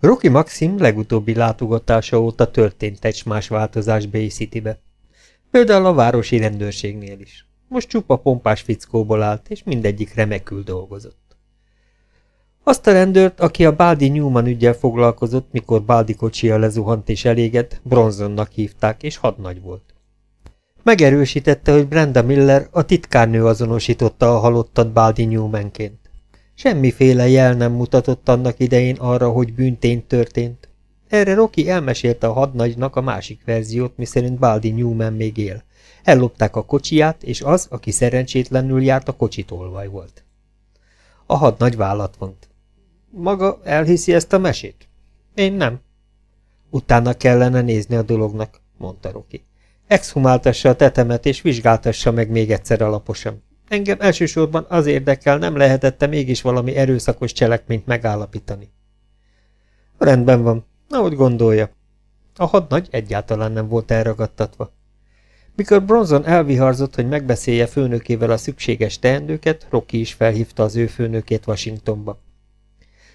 Rocky Maxim legutóbbi látogatása óta történt egy más változás Bay City-be. Például a városi rendőrségnél is. Most csupa pompás fickóból állt, és mindegyik remekül dolgozott. Azt a rendőrt, aki a Baldi Newman ügyel foglalkozott, mikor Baldi kocsia lezuhant és elégett, Bronzonnak hívták, és hadnagy volt. Megerősítette, hogy Brenda Miller, a titkárnő azonosította a halottat Baldi Newmanként. Semmiféle jel nem mutatott annak idején arra, hogy bűntény történt. Erre Rocky elmesélte a hadnagynak a másik verziót, miszerint Baldi Newman még él. Ellopták a kocsiját, és az, aki szerencsétlenül járt, a kocsitolvaj volt. A hadnagy vállat vont. Maga elhiszi ezt a mesét? Én nem. Utána kellene nézni a dolognak, mondta Rocky. Exhumáltassa a tetemet, és vizsgáltassa meg még egyszer alaposan. Engem elsősorban az érdekel, nem lehetette mégis valami erőszakos cselekményt megállapítani. Rendben van, ahogy gondolja. A hadnagy egyáltalán nem volt elragadtatva. Mikor Bronson elviharzott, hogy megbeszélje főnökével a szükséges teendőket, Rocky is felhívta az ő főnökét Washingtonba.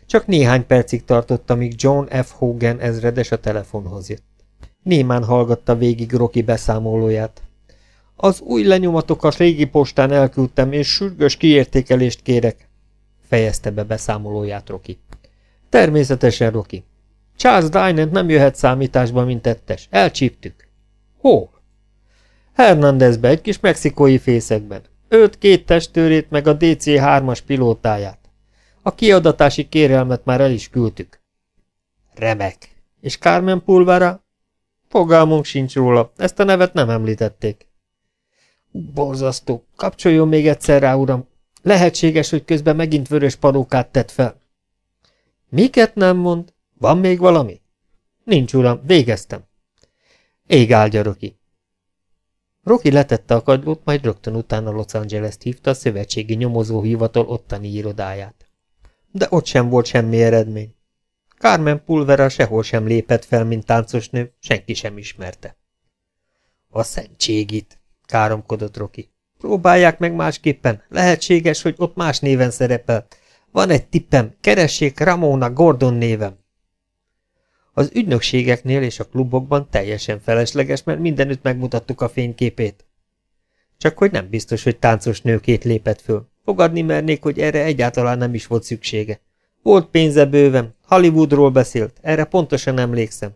Csak néhány percig tartott, amíg John F. Hogan ezredes a telefonhoz jött. Némán hallgatta végig Rocky beszámolóját. Az új lenyomatokat régi postán elküldtem, és sürgős kiértékelést kérek, fejezte be beszámolóját Rocky. Természetesen, Rocky. Charles Dynant nem jöhet számításba, mint tettes. Elcsíptük. Hol? Hernandezbe, egy kis mexikói fészekben. Őt két testőrét, meg a DC-3-as pilótáját. A kiadatási kérelmet már el is küldtük. Remek. És Carmen Pulvara? Fogalmunk sincs róla, ezt a nevet nem említették. Borzasztó. Kapcsoljon még egyszer rá, uram. Lehetséges, hogy közben megint vörös parókát tett fel. Miket nem mond? Van még valami? Nincs, uram, végeztem. Ég áldja, Roki. Roki letette a kagylót, majd rögtön utána Los Angeles-t hívta a szövetségi nyomozóhivatal ottani irodáját. De ott sem volt semmi eredmény. Carmen Pulvera sehol sem lépett fel, mint táncosnő, senki sem ismerte. A szentségit! Káromkodott Roki. Próbálják meg másképpen, lehetséges, hogy ott más néven szerepel. Van egy tippem, keressék Ramona Gordon névem. Az ügynökségeknél és a klubokban teljesen felesleges, mert mindenütt megmutattuk a fényképét. Csak hogy nem biztos, hogy táncos nőkét lépett föl. Fogadni mernék, hogy erre egyáltalán nem is volt szüksége. Volt pénze bőven, Hollywoodról beszélt, erre pontosan emlékszem.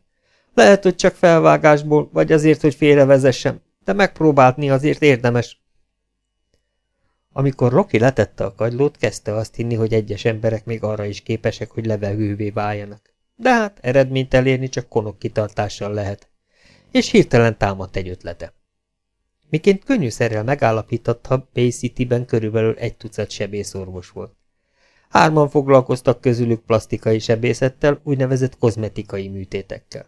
Lehet, hogy csak felvágásból, vagy azért, hogy félrevezessem, de megpróbálni azért érdemes. Amikor Rocky letette a kagylót, kezdte azt hinni, hogy egyes emberek még arra is képesek, hogy levegővé váljanak. De hát eredményt elérni csak konok kitartással lehet. És hirtelen támadt egy ötlete. Miként könnyűszerrel megállapította, Bay City-ben körülbelül egy tucat sebészorvos volt. Hárman foglalkoztak közülük plastikai sebészettel, úgynevezett kozmetikai műtétekkel.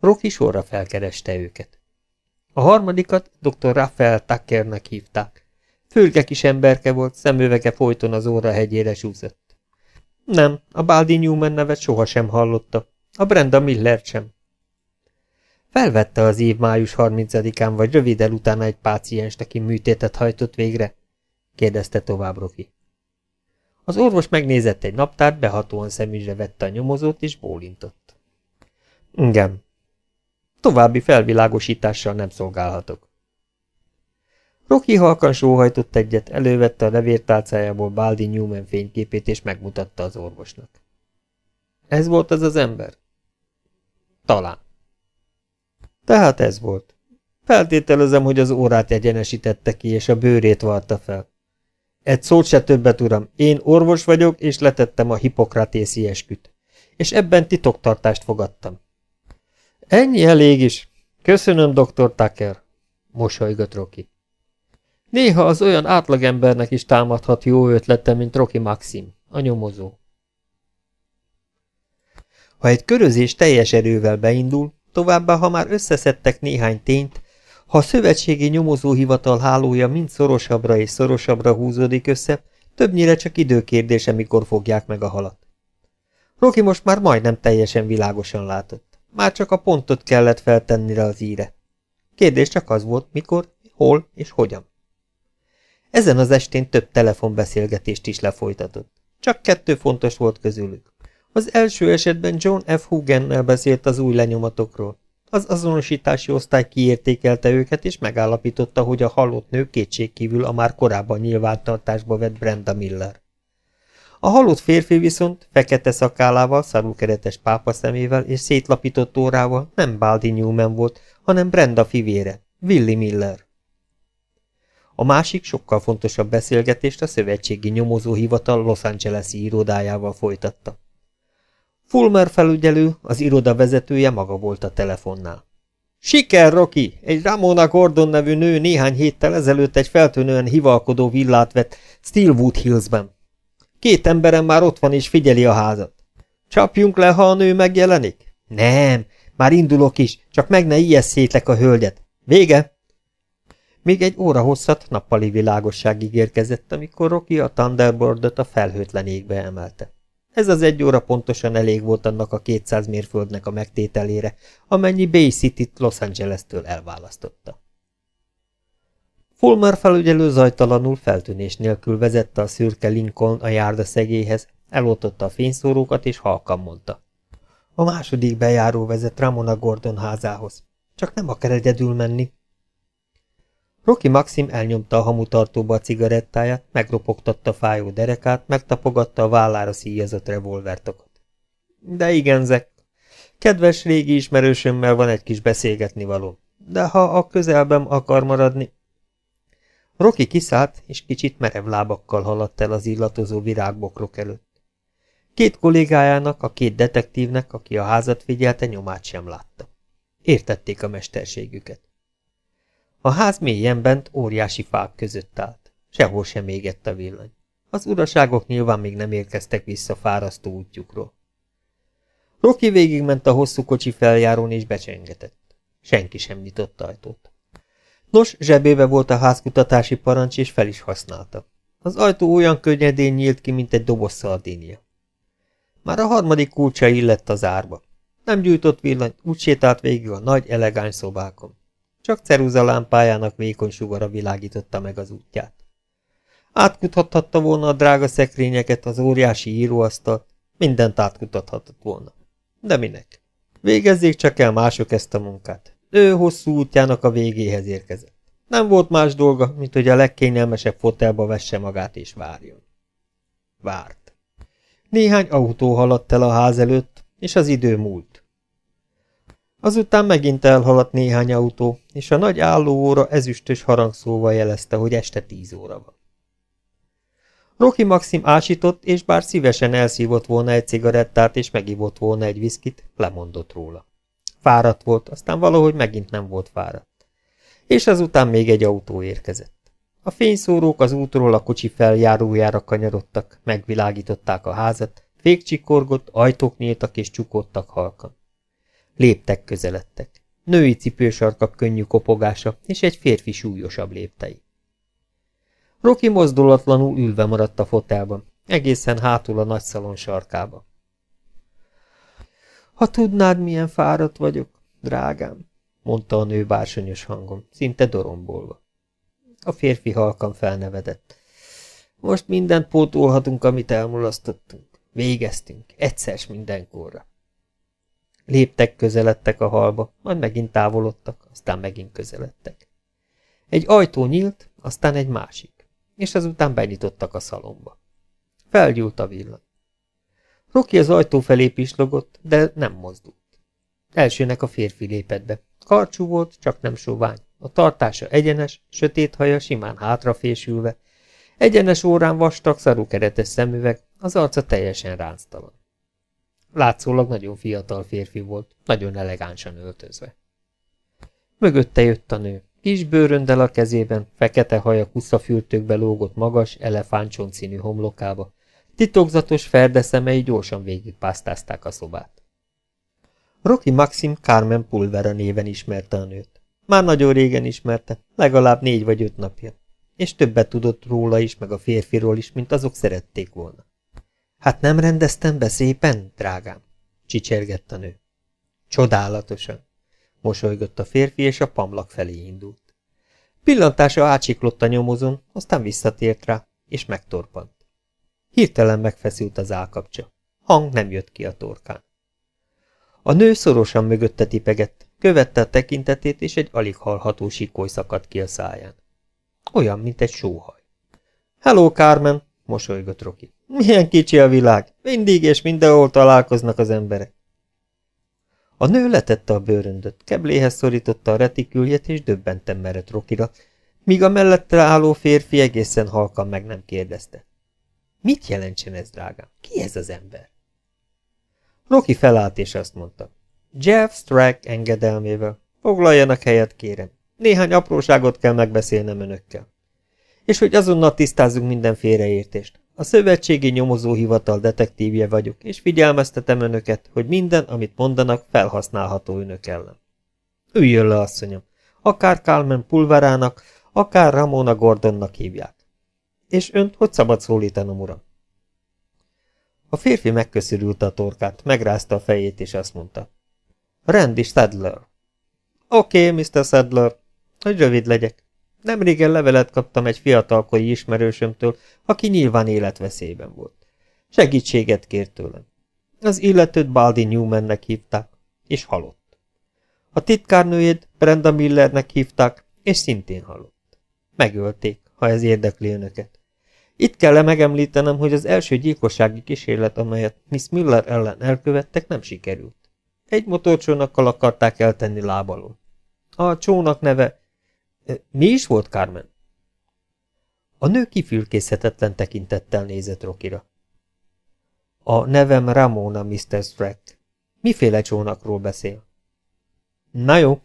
Rocky sorra felkereste őket. A harmadikat dr. Raphael Tuckernek hívták. Fülke kis emberke volt, szemüvege folyton az óra hegyére súszott. Nem, a Baldi Newman nevet sohasem hallotta, a Brenda Miller sem. Felvette az év május 30-án, vagy röviddel utána egy páciens, aki műtétet hajtott végre? kérdezte tovább Roki. Az orvos megnézett egy naptárt, behatóan szemügyre vette a nyomozót, és bólintott. Igen, További felvilágosítással nem szolgálhatok. Rocky halkan sóhajtott egyet, elővette a levértálcájából Baldi Newman fényképét, és megmutatta az orvosnak. Ez volt az az ember? Talán. Tehát ez volt. Feltételezem, hogy az órát egyenesítette ki, és a bőrét varta fel. Egy szót se többet, uram. Én orvos vagyok, és letettem a hipokratészi esküt. És ebben titoktartást fogadtam. Ennyi elég is. Köszönöm, dr. Tucker, mosolygott Rocky. Néha az olyan átlagembernek is támadhat jó ötlete, mint Rocky Maxim, a nyomozó. Ha egy körözés teljes erővel beindul, továbbá ha már összeszedtek néhány tényt, ha a szövetségi nyomozóhivatal hálója mind szorosabbra és szorosabbra húzódik össze, többnyire csak időkérdése, mikor fogják meg a halat. Rocky most már majdnem teljesen világosan látott. Már csak a pontot kellett feltenni rá az íre. Kérdés csak az volt, mikor, hol és hogyan. Ezen az estén több telefonbeszélgetést is lefolytatott. Csak kettő fontos volt közülük. Az első esetben John F. Hugennel beszélt az új lenyomatokról. Az azonosítási osztály kiértékelte őket, és megállapította, hogy a halott nő kétségkívül a már korábban nyilvántartásba vett Brenda Miller. A halott férfi viszont fekete szakálával, szarúkeretes pápa szemével és szétlapított órával nem Baldi Newman volt, hanem Brenda fivére, Willy Miller. A másik, sokkal fontosabb beszélgetést a szövetségi nyomozóhivatal Los Angeles-i irodájával folytatta. Fulmer felügyelő, az iroda vezetője maga volt a telefonnál. Siker, Rocky! Egy Ramona Gordon nevű nő néhány héttel ezelőtt egy feltűnően hivalkodó villát vett Steelwood Hillsben. Két emberem már ott van és figyeli a házat. Csapjunk le, ha a nő megjelenik? Nem, már indulok is, csak meg ne ijesszétlek a hölgyet. Vége! Még egy óra hosszat nappali világosság ígérkezett, amikor Rocky a Thunderbird-ot a felhőtlen égbe emelte. Ez az egy óra pontosan elég volt annak a 200 mérföldnek a megtételére, amennyi Bay City-t Los Angeles-től elválasztotta. Fulmer felügyelő zajtalanul feltűnés nélkül vezette a szürke Lincoln a járda szegélyhez, eloltotta a fényszórókat és halkan mondta. A második bejáró vezet Ramona Gordon házához. Csak nem akar egyedül menni. Rocky Maxim elnyomta a hamutartóba a cigarettáját, megropogtatta fájó derekát, megtapogatta a vállára szíjazott revolvertokat. De igen, Zek. Kedves régi ismerősömmel van egy kis beszélgetni való. De ha a közelben akar maradni... Rocky kiszállt, és kicsit merev lábakkal haladt el az illatozó virágbokrok előtt. Két kollégájának, a két detektívnek, aki a házat figyelte, nyomát sem látta. Értették a mesterségüket. A ház mélyen bent óriási fák között állt. Sehol sem égett a villany. Az uraságok nyilván még nem érkeztek vissza fárasztó útjukról. Rocky végigment a hosszú kocsi feljárón és becsengetett. Senki sem nyitott ajtót. Nos, zsebébe volt a házkutatási parancs, és fel is használta. Az ajtó olyan könnyedén nyílt ki, mint egy doboz szardínia. Már a harmadik kulcsa illett az árba. Nem gyújtott villany, úgy sétált végig a nagy, elegáns szobákon. Csak ceruzalámpájának vékony sugara világította meg az útját. Átkuthathatta volna a drága szekrényeket, az óriási íróasztalt, mindent átkutathatott volna. De minek? Végezzék csak el mások ezt a munkát. Ő hosszú útjának a végéhez érkezett. Nem volt más dolga, mint hogy a legkényelmesebb fotelba vesse magát és várjon. Várt. Néhány autó haladt el a ház előtt, és az idő múlt. Azután megint elhaladt néhány autó, és a nagy állóóra ezüstös harangszóval jelezte, hogy este tíz óra van. Rocky Maxim ásított, és bár szívesen elszívott volna egy cigarettát, és megivott volna egy viszkit, lemondott róla. Fáradt volt, aztán valahogy megint nem volt fáradt. És azután még egy autó érkezett. A fényszórók az útról a kocsi feljárójára kanyarodtak, megvilágították a házat, fékcsikorgott, ajtók nyíltak és csukódtak halkan. Léptek közeledtek. Női cipősarkak könnyű kopogása, és egy férfi súlyosabb léptei. Roki mozdulatlanul ülve maradt a fotelban, egészen hátul a nagyszalon sarkába. Ha tudnád, milyen fáradt vagyok, drágám, mondta a nő bársonyos hangon, szinte dorombolva. A férfi halkan felnevedett. Most mindent pótolhatunk, amit elmulasztottunk. Végeztünk, egyszer mindenkorra. Léptek, közeledtek a halba, majd megint távolodtak, aztán megint közeledtek. Egy ajtó nyílt, aztán egy másik, és azután benyitottak a szalomba. Felgyúlt a villany. Roki az ajtó felé pislogott, de nem mozdult. Elsőnek a férfi lépett be. Karcsú volt, csak nem sovány. A tartása egyenes, sötét haja simán hátrafésülve, egyenes órán vastag, szarúkeretes szemüveg, az arca teljesen ránctalan. Látszólag nagyon fiatal férfi volt, nagyon elegánsan öltözve. Mögötte jött a nő. Kis bőröndel a kezében, fekete haja kusszafürtőkbe lógott magas, elefántcsont színű homlokába. Titokzatos ferde szemei gyorsan végigpásztázták a szobát. Rocky Maxim Carmen Pulvera néven ismerte a nőt. Már nagyon régen ismerte, legalább négy vagy öt napja. És többet tudott róla is, meg a férfiról is, mint azok szerették volna. Hát nem rendeztem be szépen, drágám? Csicsergett a nő. Csodálatosan. Mosolygott a férfi, és a pamlak felé indult. Pillantása átsiklott a nyomozón, aztán visszatért rá, és megtorpant. Hirtelen megfeszült az állkapcsa. Hang nem jött ki a torkán. A nő szorosan mögötte tipegett, követte a tekintetét, és egy alig hallható sikoly szakadt ki a száján. Olyan, mint egy sóhaj. Hello, Carmen, mosolygott Roki. Milyen kicsi a világ, mindig és mindenhol találkoznak az emberek. A nő letette a bőröndöt, kebléhez szorította a retiküljét, és döbbenten merett Rokira, míg a mellette álló férfi egészen halkan meg nem kérdezte. Mit jelentsen ez, drágám? Ki ez az ember? Roki felállt, és azt mondta. Jeff Strack engedelmével. Foglaljanak helyet, kérem. Néhány apróságot kell megbeszélnem önökkel. És hogy azonnal tisztázzunk minden félreértést. A szövetségi nyomozóhivatal detektívje vagyok, és figyelmeztetem önöket, hogy minden, amit mondanak, felhasználható önök ellen. Üljön le, asszonyom. Akár Carmen Pulverának, akár Ramona Gordonnak hívják. És önt hogy szabad szólítanom, uram? A férfi megköszörülte a torkát, megrázta a fejét, és azt mondta. Randy Sadler. Oké, okay, Mr. Sadler, hogy rövid legyek. Nemrégen levelet kaptam egy fiatalkori ismerősömtől, aki nyilván életveszélyben volt. Segítséget kért tőlem. Az illetőt Baldi Newmannek hívták, és halott. A titkárnőjét Brenda Millernek hívták, és szintén halott. Megölték, ha ez érdekli önöket. Itt kell -e megemlítenem, hogy az első gyilkossági kísérlet, amelyet Miss Miller ellen elkövettek, nem sikerült. Egy motorcsónakkal akarták eltenni lábalól. A csónak neve mi is volt, Carmen? A nő kifülkészhetetlen tekintettel nézett Rokira. A nevem Ramona, Mr. Strack. Miféle csónakról beszél? Na jó,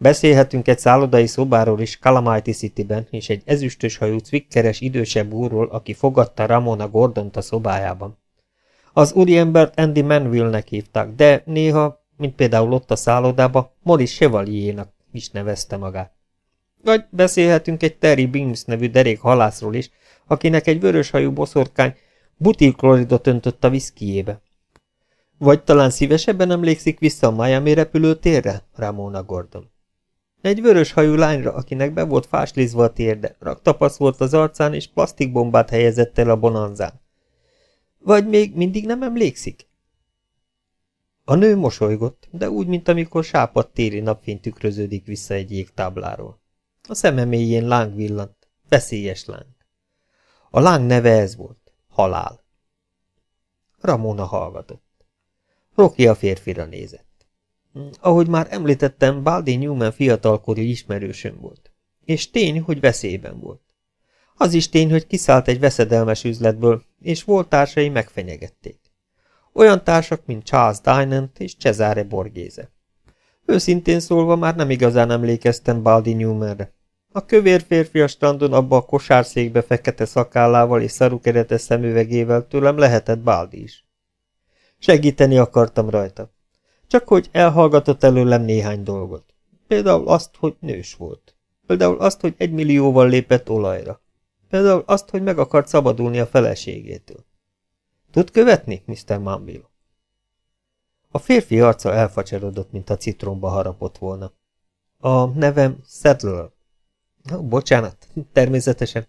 beszélhetünk egy szállodai szobáról is Calamity City-ben, és egy ezüstös hajú cvikkeres idősebb úrról, aki fogadta Ramona Gordont a szobájában. Az úriembert Andy Manville-nek hívták, de néha, mint például ott a szállodába, Morris Chevalier-nak is nevezte magát. Vagy beszélhetünk egy Terry Beams nevű derék halászról is, akinek egy vöröshajú boszorkány butilkloridot öntött a viszkijébe. Vagy talán szívesebben emlékszik vissza a Miami repülőtérre, Ramona Gordon. Egy vöröshajú lányra, akinek be volt fáslizva a térde, raktapasz volt az arcán, és plastikbombát helyezett el a bonanzán. Vagy még mindig nem emlékszik? A nő mosolygott, de úgy, mint amikor sápadt téri napfény tükröződik vissza egy jégtábláról. A szeme mélyén láng villant, veszélyes láng. A láng neve ez volt, halál. Ramona hallgatott. Rocky a férfira nézett. Ahogy már említettem, Baldi Newman fiatalkori ismerősöm volt. És tény, hogy veszélyben volt. Az is tény, hogy kiszállt egy veszedelmes üzletből, és volt társai megfenyegették. Olyan társak, mint Charles Dynant és Cesare Borgéze. Őszintén szólva már nem igazán emlékeztem Baldi Newmanre. A kövér férfi a strandon abba a kosárszékbe fekete szakállával és szarukeretes szemüvegével tőlem lehetett Baldi is. Segíteni akartam rajta. Csak hogy elhallgatott előlem néhány dolgot. Például azt, hogy nős volt. Például azt, hogy egy millióval lépett olajra. Például azt, hogy meg akart szabadulni a feleségétől. Tud követni, Mr. Manville? A férfi arca elfacserodott, mint a citromba harapott volna. A nevem Settler. Oh, bocsánat, természetesen.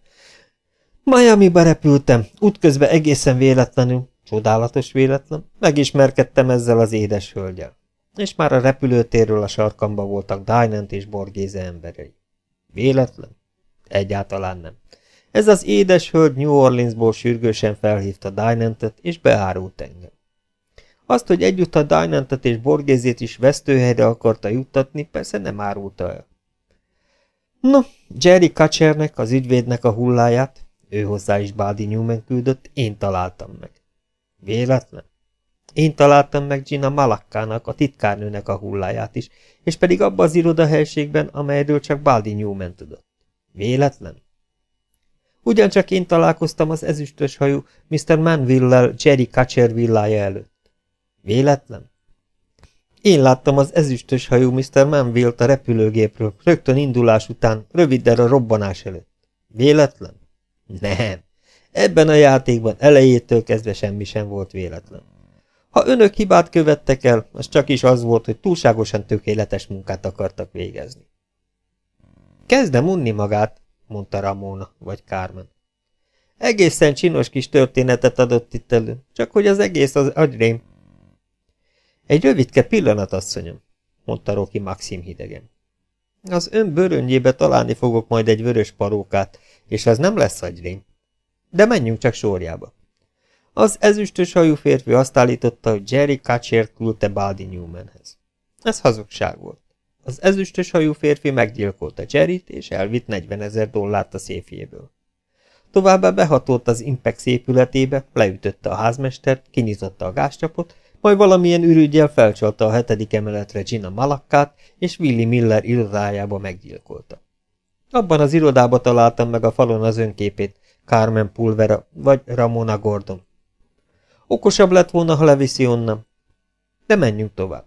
Miami-ba repültem, útközben egészen véletlenül, csodálatos véletlen, megismerkedtem ezzel az édes hölgyel. És már a repülőtérről a sarkamba voltak Dynant és Borgéze emberei. Véletlen? Egyáltalán nem. Ez az édes hölgy New Orleansból sürgősen felhívta Dynantet, és beárult engem. Azt, hogy együtt a Dynantet és Borgézét is vesztőhelyre akarta juttatni, persze nem árulta el. No, Jerry Kacsernek, az ügyvédnek a hulláját, ő hozzá is Bádi Newman küldött, én találtam meg. Véletlen? Én találtam meg Gina Malakkának, a titkárnőnek a hulláját is, és pedig abban az irodahelységben, amelyről csak Baldi Newman tudott. Véletlen? Ugyancsak én találkoztam az ezüstös hajú Mr. Manville-lel Jerry Kacser villája előtt. Véletlen? Én láttam az ezüstös hajú Mr. Manville-t a repülőgépről, rögtön indulás után, röviddel a robbanás előtt. Véletlen? Nem. Ebben a játékban elejétől kezdve semmi sem volt véletlen. Ha önök hibát követtek el, az csak is az volt, hogy túlságosan tökéletes munkát akartak végezni. Kezdem unni magát, mondta Ramona vagy Carmen. Egészen csinos kis történetet adott itt elő, csak hogy az egész az agyrém. Egy rövidke pillanat, asszonyom, mondta Roki Maxim hidegen. Az ön bőröngyébe találni fogok majd egy vörös parókát, és az nem lesz agyrém. De menjünk csak sorjába. Az ezüstös hajú férfi azt állította, hogy Jerry Kacser küldte Baldi Newmanhez. Ez hazugság volt. Az ezüstös hajú férfi meggyilkolta Jerryt, és elvitt 40 ezer dollárt a széfjéből. Továbbá behatolt az Impex épületébe, leütötte a házmestert, kinyitotta a gázcsapot, majd valamilyen ürügyel felcsalta a hetedik emeletre Gina Malakkát, és Willy Miller irodájába meggyilkolta. Abban az irodába találtam meg a falon az önképét, Carmen Pulvera vagy Ramona Gordon. Okosabb lett volna, ha leviszi onnan. De menjünk tovább.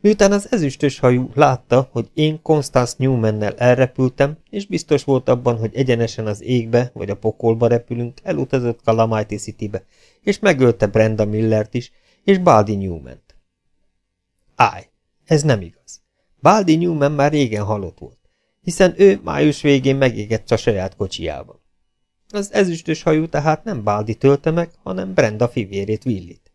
Miután az ezüstös hajú látta, hogy én Constance Newmannel elrepültem, és biztos volt abban, hogy egyenesen az égbe vagy a pokolba repülünk, elutazott Calamity Citybe, és megölte Brenda Millert is, és Baldi Newman-t. Állj, ez nem igaz. Baldi Newman már régen halott volt, hiszen ő május végén megégett a saját kocsijában. Az ezüstös hajú tehát nem Baldi tölte meg, hanem Brenda fivérét Willit.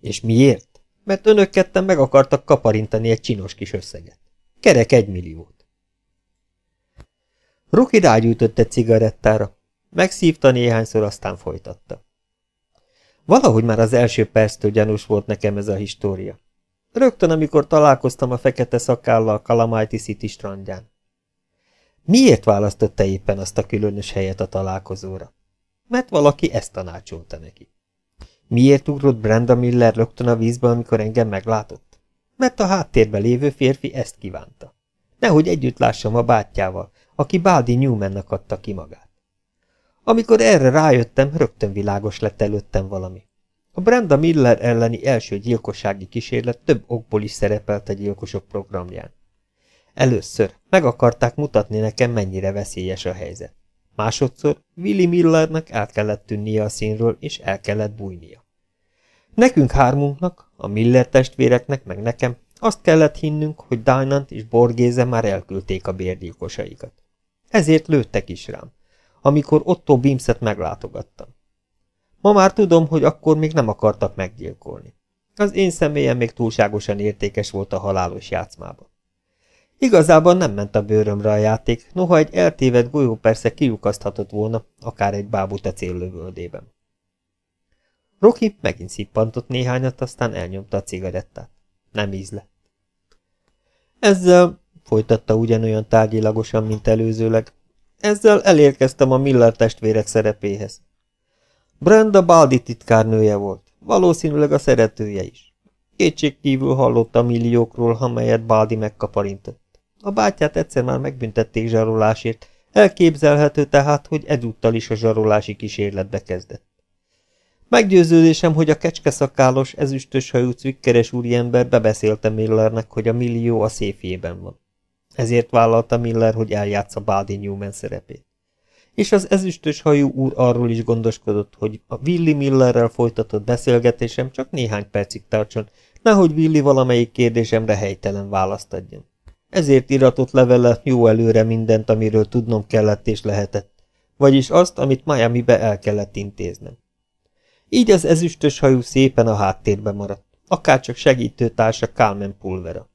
És miért? mert önök ketten meg akartak kaparintani egy csinos kis összeget. Kerek egy milliót. Roki rágyújtott egy cigarettára, megszívta néhányszor, aztán folytatta. Valahogy már az első perctől gyanús volt nekem ez a história. Rögtön, amikor találkoztam a fekete szakállal Kalamajti City strandján. Miért választotta éppen azt a különös helyet a találkozóra? Mert valaki ezt tanácsolta neki. Miért ugrott Brenda Miller rögtön a vízbe, amikor engem meglátott? Mert a háttérben lévő férfi ezt kívánta. Nehogy együtt lássam a bátyjával, aki Baldi Newmannak adta ki magát. Amikor erre rájöttem, rögtön világos lett előttem valami. A Brenda Miller elleni első gyilkossági kísérlet több okból is szerepelt a gyilkosok programján. Először meg akarták mutatni nekem, mennyire veszélyes a helyzet. Másodszor Willy Millernek el kellett tűnnie a színről, és el kellett bújnia. Nekünk hármunknak, a Miller testvéreknek, meg nekem azt kellett hinnünk, hogy Dynant és Borgéze már elküldték a bérgyilkosaikat. Ezért lőttek is rám, amikor Otto Bimset meglátogattam. Ma már tudom, hogy akkor még nem akartak meggyilkolni. Az én személyem még túlságosan értékes volt a halálos játszmában. Igazából nem ment a bőrömre a játék, noha egy eltévedt golyó persze kiukaszthatott volna, akár egy bábút céllövöldében. Rocky megint szippantott néhányat, aztán elnyomta a cigarettát. Nem íz lett. Ezzel, folytatta ugyanolyan tárgyilagosan, mint előzőleg, ezzel elérkeztem a Miller testvérek szerepéhez. Brenda Baldi titkárnője volt, valószínűleg a szeretője is. Kétség kívül hallott a milliókról, amelyet Baldi megkaparintott. A bátyát egyszer már megbüntették zsarolásért, elképzelhető tehát, hogy ezúttal is a zsarolási kísérletbe kezdett. Meggyőződésem, hogy a kecskeszakálos, ezüstös hajú cvikkeres úriember bebeszélte Millernek, hogy a millió a széfjében van. Ezért vállalta Miller, hogy eljátsza Baldi Newman szerepét. És az ezüstös hajú úr arról is gondoskodott, hogy a Willy Millerrel folytatott beszélgetésem csak néhány percig tartson, nehogy Willy valamelyik kérdésemre helytelen választ adjon. Ezért iratott levele jó előre mindent, amiről tudnom kellett és lehetett, vagyis azt, amit Miami-be el kellett intéznem. Így az ezüstös hajú szépen a háttérbe maradt, akárcsak segítőtársa Carmen Pulvera.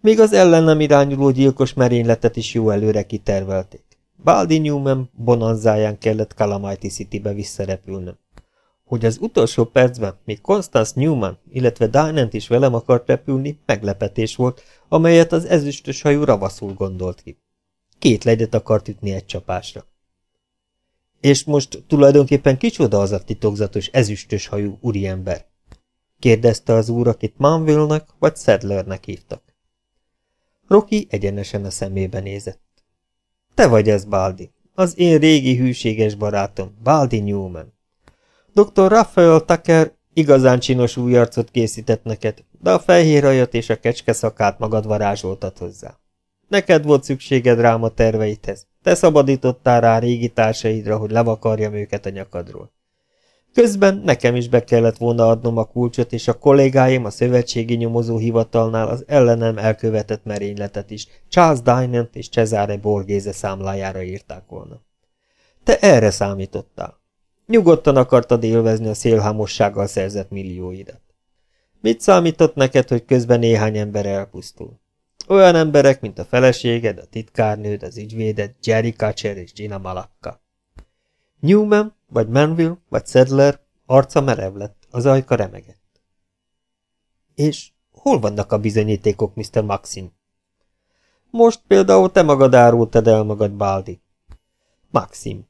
Még az ellenem irányuló gyilkos merényletet is jó előre kitervelték. Baldi Newman bonanzáján kellett Calamity City-be visszarepülnöm. Hogy az utolsó percben még Constance Newman, illetve Dynant is velem akart repülni, meglepetés volt, amelyet az ezüstös hajú ravaszul gondolt ki. Két legyet akart ütni egy csapásra. És most tulajdonképpen kicsoda az a titokzatos ezüstös hajú úriember? kérdezte az úr, akit Manville-nak vagy Sadlernek hívtak. Rocky egyenesen a szemébe nézett. Te vagy ez, Baldi, az én régi hűséges barátom, Baldi Newman. Dr. Raphael Tucker igazán csinos új arcot készített neked, de a fehér ajat és a kecske szakát magad varázsoltad hozzá. Neked volt szükséged rám a terveidhez. Te szabadítottál rá régi társaidra, hogy levakarjam őket a nyakadról. Közben nekem is be kellett volna adnom a kulcsot, és a kollégáim a szövetségi nyomozóhivatalnál az ellenem elkövetett merényletet is Charles Dynant és Cesare Borgéze számlájára írták volna. Te erre számítottál. Nyugodtan akartad élvezni a szélhámossággal szerzett millióidat. Mit számított neked, hogy közben néhány ember elpusztul? Olyan emberek, mint a feleséged, a titkárnőd, az ügyvéded, Jerry Kacser és Gina Malakka. Newman, vagy Manville, vagy Sedler arca merev lett, az ajka remegett. És hol vannak a bizonyítékok, Mr. Maxim? Most például te magad árultad el magad, Baldi. Maxim.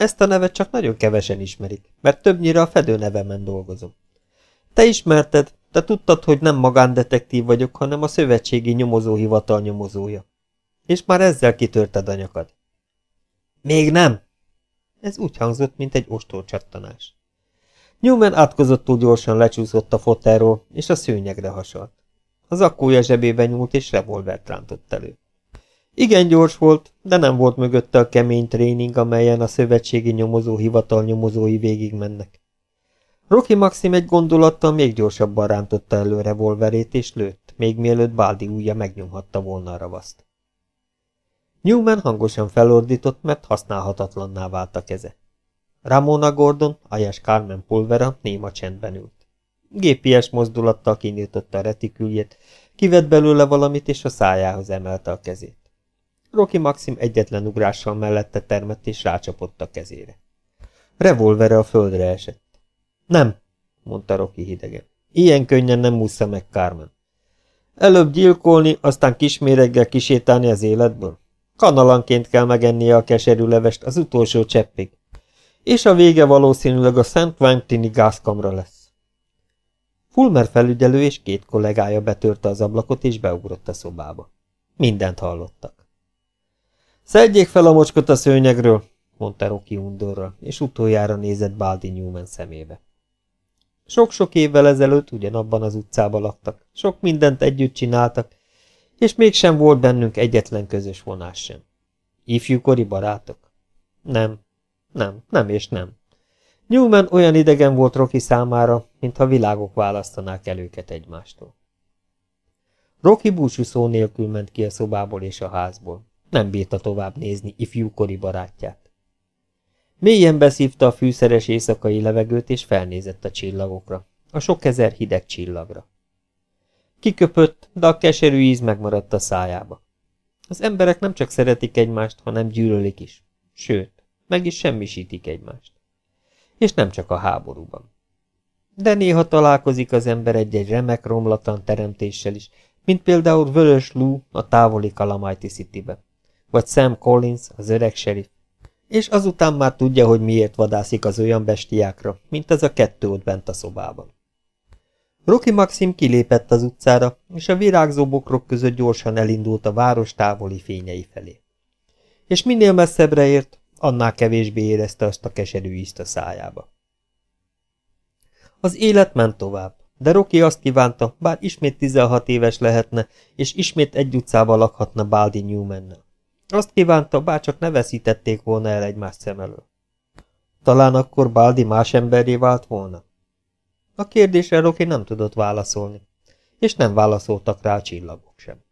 Ezt a nevet csak nagyon kevesen ismerik, mert többnyire a fedőnevemen dolgozom. Te ismerted, te tudtad, hogy nem magándetektív vagyok, hanem a szövetségi nyomozóhivatal nyomozója. És már ezzel kitörted a nyakad. Még nem! Ez úgy hangzott, mint egy csattanás. Newman átkozottul gyorsan lecsúszott a fotelról, és a szőnyegre hasalt. Az akkója zsebébe nyúlt, és revolvert rántott elő. Igen gyors volt, de nem volt mögötte a kemény tréning, amelyen a szövetségi nyomozóhivatal nyomozói végigmennek. Rocky Maxim egy gondolattal még gyorsabban rántotta elő revolverét, és lőtt, még mielőtt Baldi ujja megnyomhatta volna a ravaszt. Newman hangosan felordított, mert használhatatlanná vált a keze. Ramona Gordon, Ayas Carmen Pulvera néma csendben ült. Gépies mozdulattal kinyitotta a retiküljét, kivett belőle valamit, és a szájához emelte a kezét. Rocky Maxim egyetlen ugrással mellette termett, és rácsapott a kezére. Revolvere a földre esett. Nem, mondta Rocky hidegen. Ilyen könnyen nem ússza meg Carmen. Előbb gyilkolni, aztán kisméreggel kisétálni az életből? Kanalanként kell megennie a keserű levest az utolsó cseppig. És a vége valószínűleg a Szent Quentini gázkamra lesz. Fulmer felügyelő és két kollégája betörte az ablakot és beugrott a szobába. Mindent hallottak. Szedjék fel a mocskot a szőnyegről, mondta Rocky undorral, és utoljára nézett Baldi Newman szemébe. Sok-sok évvel ezelőtt ugyanabban az utcában laktak, sok mindent együtt csináltak, és mégsem volt bennünk egyetlen közös vonás sem. Ifjúkori barátok? Nem, nem, nem és nem. Newman olyan idegen volt Rocky számára, mintha világok választanák el őket egymástól. Rocky búcsú szó nélkül ment ki a szobából és a házból. Nem bírta tovább nézni ifjúkori barátját. Mélyen beszívta a fűszeres éjszakai levegőt, és felnézett a csillagokra, a sok ezer hideg csillagra. Kiköpött, de a keserű íz megmaradt a szájába. Az emberek nem csak szeretik egymást, hanem gyűlölik is. Sőt, meg is semmisítik egymást. És nem csak a háborúban. De néha találkozik az ember egy-egy remek romlatlan teremtéssel is, mint például Vörös Lou a távoli Calamity City-be, vagy Sam Collins, az öreg sheriff, és azután már tudja, hogy miért vadászik az olyan bestiákra, mint ez a kettő ott bent a szobában. Rocky Maxim kilépett az utcára, és a virágzó bokrok között gyorsan elindult a város távoli fényei felé. És minél messzebbre ért, annál kevésbé érezte azt a keserű ízt a szájába. Az élet ment tovább, de Rocky azt kívánta, bár ismét 16 éves lehetne, és ismét egy utcával lakhatna Baldi Newmannel. Azt kívánta, bár csak ne veszítették volna el egymás szem elől. Talán akkor Baldi más emberré vált volna? A kérdésre Rocky nem tudott válaszolni, és nem válaszoltak rá a csillagok sem.